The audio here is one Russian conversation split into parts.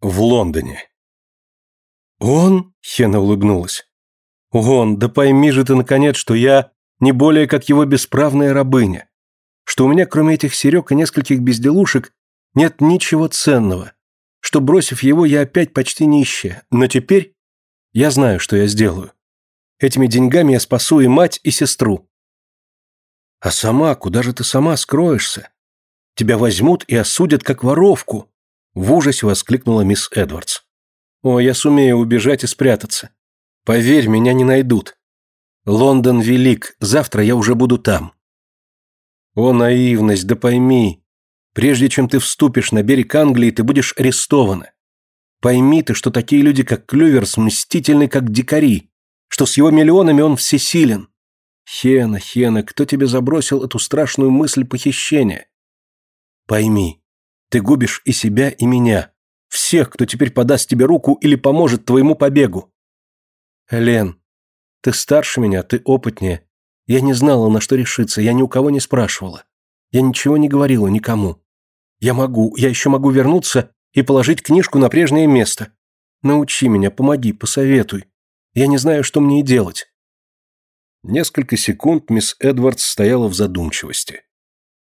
В Лондоне. «Он?» — Хена улыбнулась. «Он, да пойми же ты, наконец, что я не более как его бесправная рабыня, что у меня, кроме этих серег и нескольких безделушек, нет ничего ценного, что, бросив его, я опять почти нищая, но теперь я знаю, что я сделаю. Этими деньгами я спасу и мать, и сестру. А сама, куда же ты сама скроешься? Тебя возьмут и осудят как воровку, в ужасе воскликнула мисс Эдвардс. О, я сумею убежать и спрятаться. Поверь, меня не найдут. Лондон велик, завтра я уже буду там. О, наивность, да пойми. Прежде чем ты вступишь на берег Англии, ты будешь арестована. Пойми ты, что такие люди, как Клюверс, мстительны, как дикари, что с его миллионами он всесилен. Хена, Хена, кто тебе забросил эту страшную мысль похищения? Пойми, ты губишь и себя, и меня, всех, кто теперь подаст тебе руку или поможет твоему побегу. Лен, ты старше меня, ты опытнее. Я не знала, на что решиться, я ни у кого не спрашивала. Я ничего не говорила никому. Я могу, я еще могу вернуться и положить книжку на прежнее место. Научи меня, помоги, посоветуй. Я не знаю, что мне и делать. Несколько секунд мисс Эдвардс стояла в задумчивости.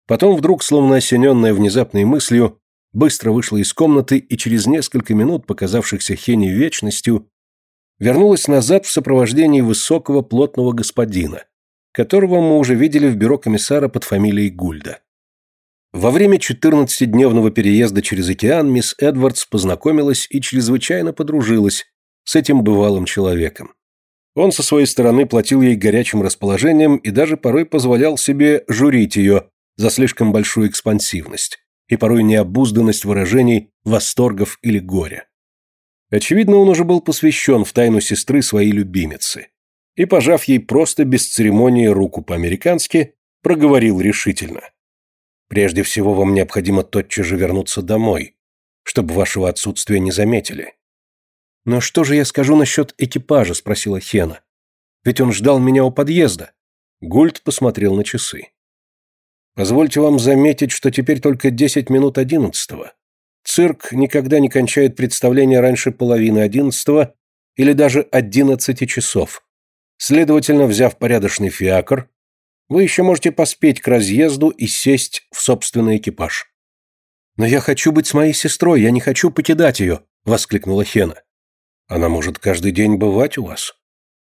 Потом вдруг, словно осененная внезапной мыслью, быстро вышла из комнаты и через несколько минут, показавшихся Хене вечностью, вернулась назад в сопровождении высокого плотного господина, которого мы уже видели в бюро комиссара под фамилией Гульда. Во время 14-дневного переезда через океан мисс Эдвардс познакомилась и чрезвычайно подружилась с этим бывалым человеком. Он со своей стороны платил ей горячим расположением и даже порой позволял себе журить ее за слишком большую экспансивность и порой необузданность выражений, восторгов или горя. Очевидно, он уже был посвящен в тайну сестры своей любимицы и, пожав ей просто без церемонии руку по-американски, проговорил решительно. «Прежде всего вам необходимо тотчас же вернуться домой, чтобы вашего отсутствия не заметили». «Но что же я скажу насчет экипажа?» – спросила Хена. «Ведь он ждал меня у подъезда». Гульд посмотрел на часы. Позвольте вам заметить, что теперь только десять минут одиннадцатого. Цирк никогда не кончает представление раньше половины одиннадцатого или даже одиннадцати часов. Следовательно, взяв порядочный фиакр, вы еще можете поспеть к разъезду и сесть в собственный экипаж. «Но я хочу быть с моей сестрой, я не хочу покидать ее», — воскликнула Хена. «Она может каждый день бывать у вас».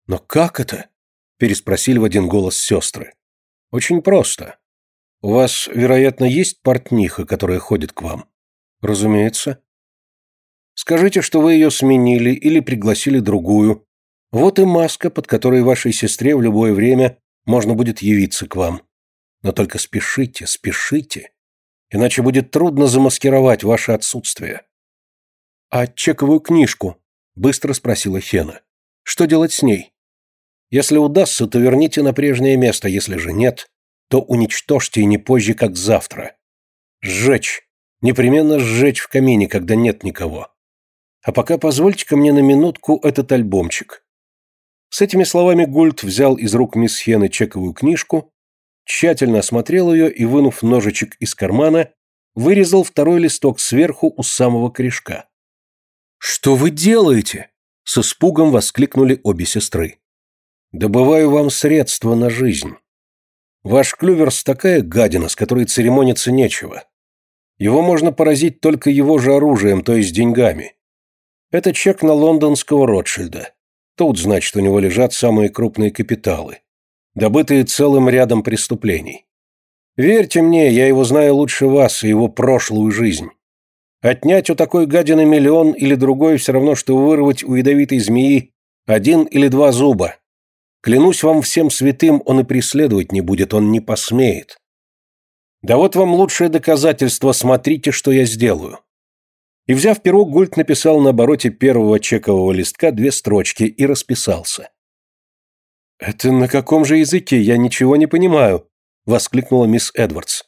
«Но как это?» — переспросили в один голос сестры. «Очень просто. У вас, вероятно, есть портниха, которая ходит к вам? Разумеется. Скажите, что вы ее сменили или пригласили другую. Вот и маска, под которой вашей сестре в любое время можно будет явиться к вам. Но только спешите, спешите, иначе будет трудно замаскировать ваше отсутствие. А чековую книжку? Быстро спросила Хена. Что делать с ней? Если удастся, то верните на прежнее место, если же нет, то уничтожьте и не позже, как завтра. Сжечь. Непременно сжечь в камине, когда нет никого. А пока позвольте-ка мне на минутку этот альбомчик. С этими словами Гульд взял из рук мисс Хены чековую книжку, тщательно осмотрел ее и, вынув ножичек из кармана, вырезал второй листок сверху у самого корешка. «Что вы делаете?» — с испугом воскликнули обе сестры. «Добываю вам средства на жизнь. Ваш Клюверс такая гадина, с которой церемониться нечего. Его можно поразить только его же оружием, то есть деньгами. Это чек на лондонского Ротшильда. Тут, значит, у него лежат самые крупные капиталы, добытые целым рядом преступлений. Верьте мне, я его знаю лучше вас и его прошлую жизнь. Отнять у такой гадины миллион или другой все равно, что вырвать у ядовитой змеи один или два зуба. Клянусь вам всем святым, он и преследовать не будет, он не посмеет. Да вот вам лучшее доказательство, смотрите, что я сделаю. И взяв перо, Гульт написал на обороте первого чекового листка две строчки и расписался. «Это на каком же языке? Я ничего не понимаю», — воскликнула мисс Эдвардс.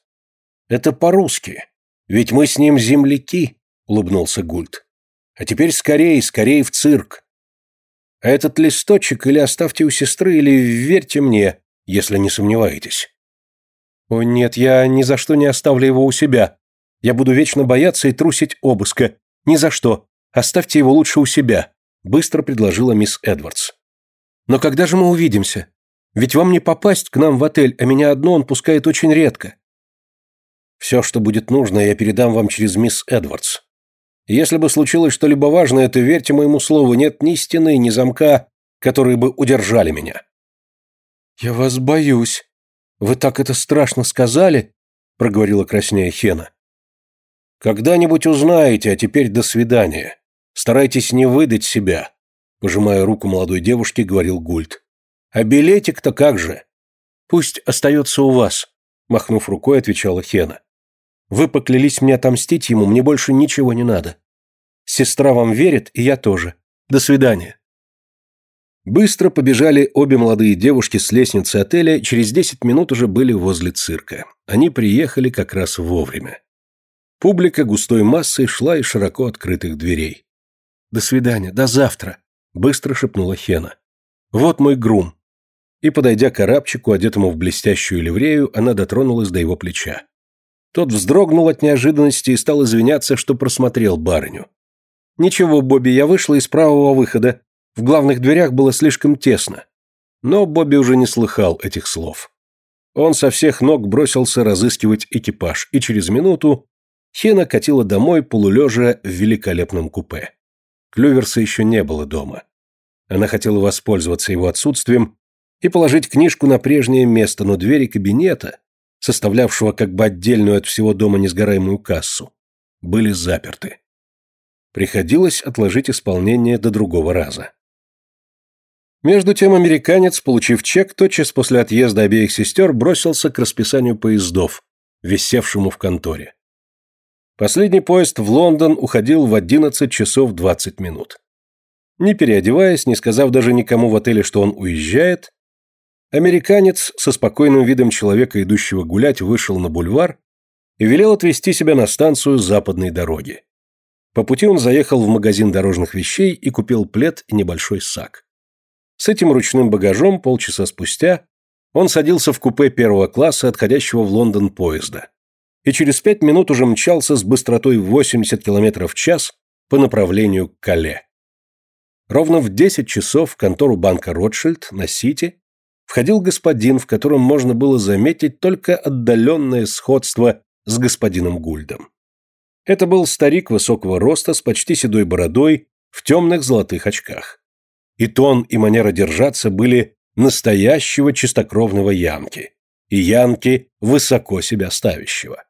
«Это по-русски. Ведь мы с ним земляки», — улыбнулся Гульт. «А теперь скорее, скорее в цирк. А этот листочек или оставьте у сестры, или верьте мне, если не сомневаетесь. О нет, я ни за что не оставлю его у себя. Я буду вечно бояться и трусить обыска. Ни за что. Оставьте его лучше у себя», — быстро предложила мисс Эдвардс. «Но когда же мы увидимся? Ведь вам не попасть к нам в отель, а меня одно он пускает очень редко». «Все, что будет нужно, я передам вам через мисс Эдвардс. Если бы случилось что-либо важное, то верьте моему слову, нет ни стены, ни замка, которые бы удержали меня». «Я вас боюсь. Вы так это страшно сказали», — проговорила краснея Хена. «Когда-нибудь узнаете, а теперь до свидания. Старайтесь не выдать себя», — пожимая руку молодой девушке, говорил Гульт. «А билетик-то как же?» «Пусть остается у вас», — махнув рукой, отвечала Хена. «Вы поклялись мне отомстить ему, мне больше ничего не надо. Сестра вам верит, и я тоже. До свидания». Быстро побежали обе молодые девушки с лестницы отеля, через десять минут уже были возле цирка. Они приехали как раз вовремя. Публика густой массой шла из широко открытых дверей. «До свидания, до завтра», — быстро шепнула Хена. «Вот мой грум». И, подойдя к арабчику, одетому в блестящую ливрею, она дотронулась до его плеча. Тот вздрогнул от неожиданности и стал извиняться, что просмотрел барыню. «Ничего, Бобби, я вышла из правого выхода. В главных дверях было слишком тесно». Но Бобби уже не слыхал этих слов. Он со всех ног бросился разыскивать экипаж, и через минуту Хена катила домой, полулежа в великолепном купе. Клюверса еще не было дома. Она хотела воспользоваться его отсутствием и положить книжку на прежнее место, но двери кабинета, составлявшего как бы отдельную от всего дома несгораемую кассу, были заперты. Приходилось отложить исполнение до другого раза. Между тем американец, получив чек, тотчас после отъезда обеих сестер бросился к расписанию поездов, висевшему в конторе. Последний поезд в Лондон уходил в 11 часов 20 минут. Не переодеваясь, не сказав даже никому в отеле, что он уезжает, американец со спокойным видом человека, идущего гулять, вышел на бульвар и велел отвезти себя на станцию западной дороги. По пути он заехал в магазин дорожных вещей и купил плед и небольшой сак. С этим ручным багажом полчаса спустя он садился в купе первого класса отходящего в Лондон поезда и через пять минут уже мчался с быстротой 80 км в час по направлению к Кале. Ровно в 10 часов в контору банка Ротшильд на Сити входил господин, в котором можно было заметить только отдаленное сходство с господином Гульдом. Это был старик высокого роста с почти седой бородой в темных золотых очках. И тон, и манера держаться были настоящего чистокровного янки, и янки высоко себя ставящего.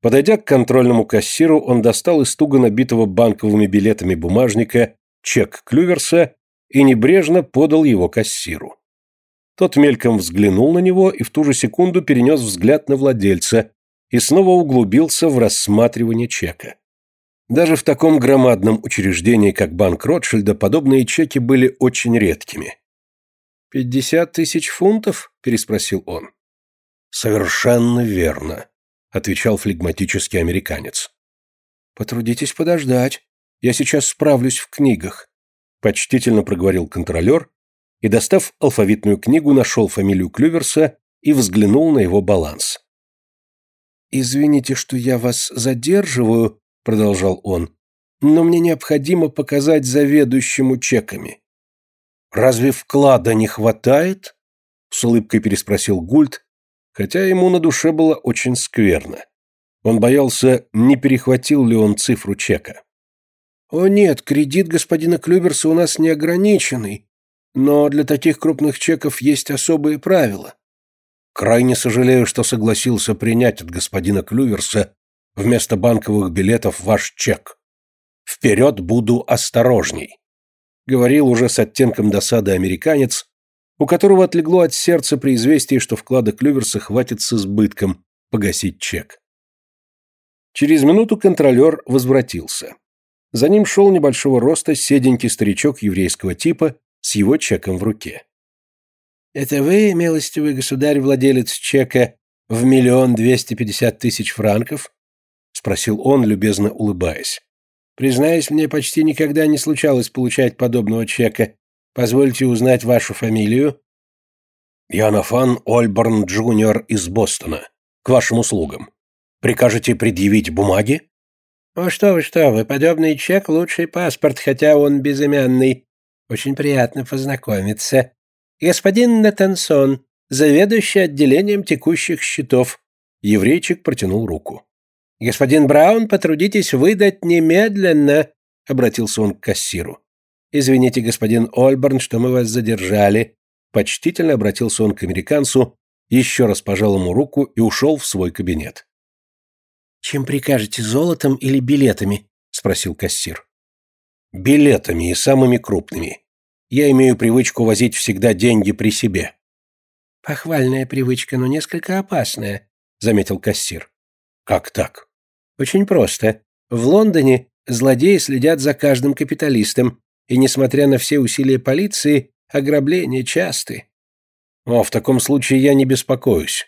Подойдя к контрольному кассиру, он достал из туго набитого банковыми билетами бумажника чек Клюверса и небрежно подал его кассиру. Тот мельком взглянул на него и в ту же секунду перенес взгляд на владельца и снова углубился в рассматривание чека. Даже в таком громадном учреждении, как Банк Ротшильда, подобные чеки были очень редкими. «Пятьдесят тысяч фунтов?» – переспросил он. «Совершенно верно», — отвечал флегматический американец. «Потрудитесь подождать. Я сейчас справлюсь в книгах», — почтительно проговорил контролер и, достав алфавитную книгу, нашел фамилию Клюверса и взглянул на его баланс. «Извините, что я вас задерживаю», — продолжал он, «но мне необходимо показать заведующему чеками». «Разве вклада не хватает?» — с улыбкой переспросил Гульт, хотя ему на душе было очень скверно. Он боялся, не перехватил ли он цифру чека. «О нет, кредит господина Клюберса у нас неограниченный, но для таких крупных чеков есть особые правила». «Крайне сожалею, что согласился принять от господина Клюверса вместо банковых билетов ваш чек. Вперед буду осторожней», — говорил уже с оттенком досады американец, у которого отлегло от сердца при известии, что вклада Клюверса хватит с избытком погасить чек. Через минуту контролер возвратился. За ним шел небольшого роста седенький старичок еврейского типа с его чеком в руке. «Это вы, милостивый государь-владелец чека, в миллион двести пятьдесят тысяч франков?» — спросил он, любезно улыбаясь. «Признаюсь, мне почти никогда не случалось получать подобного чека, Позвольте узнать вашу фамилию?» «Янафан Ольборн Джуниор из Бостона. К вашим услугам. Прикажете предъявить бумаги?» «О, что вы, что вы, подобный чек — лучший паспорт, хотя он безымянный. Очень приятно познакомиться. Господин Натансон, заведующий отделением текущих счетов». Еврейчик протянул руку. «Господин Браун, потрудитесь выдать немедленно», — обратился он к кассиру. «Извините, господин Ольберн, что мы вас задержали», — почтительно обратился он к американцу, еще раз пожал ему руку и ушел в свой кабинет. «Чем прикажете, золотом или билетами?» — спросил кассир. «Билетами и самыми крупными. Я имею привычку возить всегда деньги при себе». «Похвальная привычка, но несколько опасная», — заметил кассир. «Как так?» «Очень просто. В Лондоне злодеи следят за каждым капиталистом, и, несмотря на все усилия полиции, ограбления часты». «О, в таком случае я не беспокоюсь.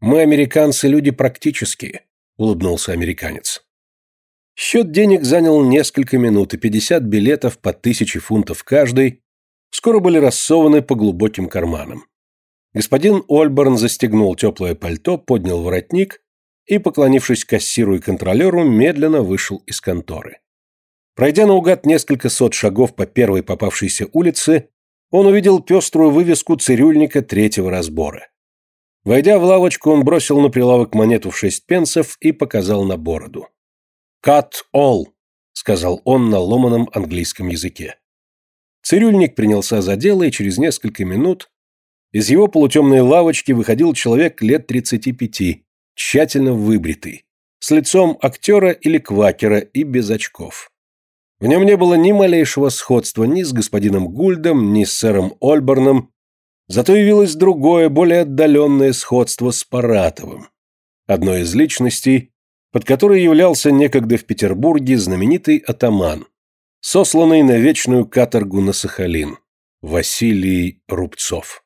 Мы, американцы, люди практические улыбнулся американец. Счет денег занял несколько минут, и 50 билетов по тысяче фунтов каждый скоро были рассованы по глубоким карманам. Господин Ольборн застегнул теплое пальто, поднял воротник и, поклонившись кассиру и контролеру, медленно вышел из конторы. Пройдя наугад несколько сот шагов по первой попавшейся улице, он увидел пеструю вывеску цирюльника третьего разбора. Войдя в лавочку, он бросил на прилавок монету в шесть пенсов и показал на бороду. «Cut all», — сказал он на ломаном английском языке. Цирюльник принялся за дело, и через несколько минут из его полутемной лавочки выходил человек лет тридцати пяти, тщательно выбритый, с лицом актера или квакера и без очков. В нем не было ни малейшего сходства ни с господином Гульдом, ни с сэром Ольборном, Зато явилось другое, более отдаленное сходство с Паратовым, одной из личностей, под которой являлся некогда в Петербурге знаменитый атаман, сосланный на вечную каторгу на Сахалин, Василий Рубцов.